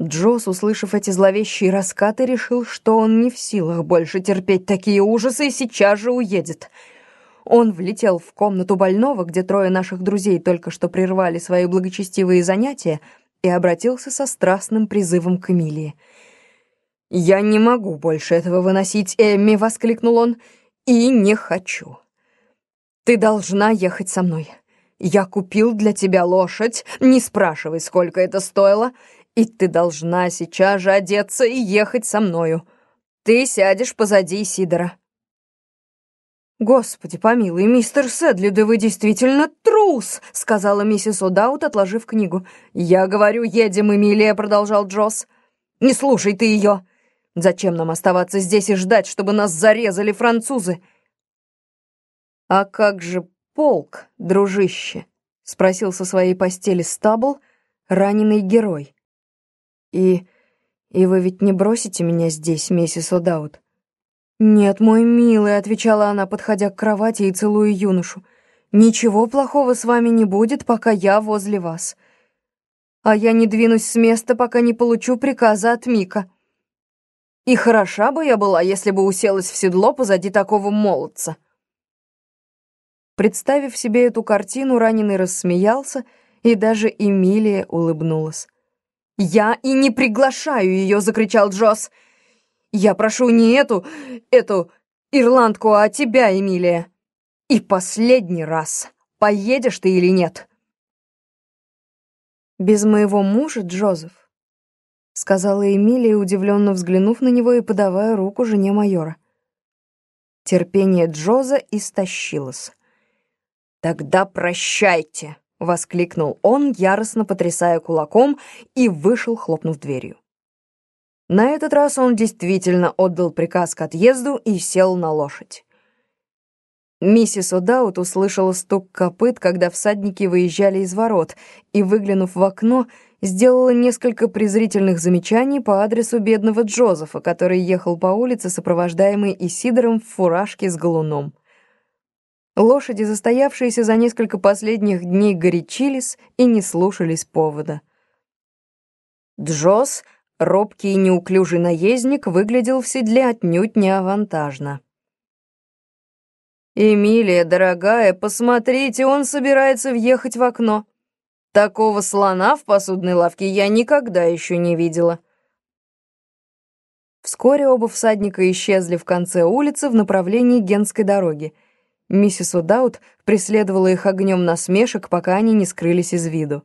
Джосс, услышав эти зловещие раскаты, решил, что он не в силах больше терпеть такие ужасы и сейчас же уедет. Он влетел в комнату больного, где трое наших друзей только что прервали свои благочестивые занятия, и обратился со страстным призывом к Эмилии. «Я не могу больше этого выносить, Эмми!» — воскликнул он. «И не хочу. Ты должна ехать со мной. Я купил для тебя лошадь, не спрашивай, сколько это стоило, и ты должна сейчас же одеться и ехать со мною. Ты сядешь позади Сидора». «Господи помилуй, мистер Сэдли, да вы действительно трус!» — сказала миссис О'Даут, отложив книгу. «Я говорю, едем, Эмилия», — продолжал Джосс. «Не слушай ты ее! Зачем нам оставаться здесь и ждать, чтобы нас зарезали французы?» «А как же полк, дружище?» — спросил со своей постели Стабл, раненый герой. «И... и вы ведь не бросите меня здесь, миссис О'Даут?» «Нет, мой милый», — отвечала она, подходя к кровати и целуя юношу. «Ничего плохого с вами не будет, пока я возле вас. А я не двинусь с места, пока не получу приказа от Мика. И хороша бы я была, если бы уселась в седло позади такого молодца». Представив себе эту картину, раненый рассмеялся, и даже Эмилия улыбнулась. «Я и не приглашаю ее!» — закричал Джосс. «Я прошу не эту, эту ирландку, а тебя, Эмилия. И последний раз, поедешь ты или нет?» «Без моего мужа, Джозеф», — сказала Эмилия, удивленно взглянув на него и подавая руку жене майора. Терпение Джоза истощилось. «Тогда прощайте!» — воскликнул он, яростно потрясая кулаком, и вышел, хлопнув дверью. На этот раз он действительно отдал приказ к отъезду и сел на лошадь. Миссис О'Даут услышала стук копыт, когда всадники выезжали из ворот, и, выглянув в окно, сделала несколько презрительных замечаний по адресу бедного Джозефа, который ехал по улице, сопровождаемый Исидором в фуражке с галуном. Лошади, застоявшиеся за несколько последних дней, горячились и не слушались повода. Джоз, робкий и неуклюжий наездник, выглядел в седле отнюдь не авантажно. «Эмилия, дорогая, посмотрите, он собирается въехать в окно. Такого слона в посудной лавке я никогда еще не видела». Вскоре оба всадника исчезли в конце улицы в направлении Генской дороги — Миссис Удаут преследовала их огнем насмешек, пока они не скрылись из виду.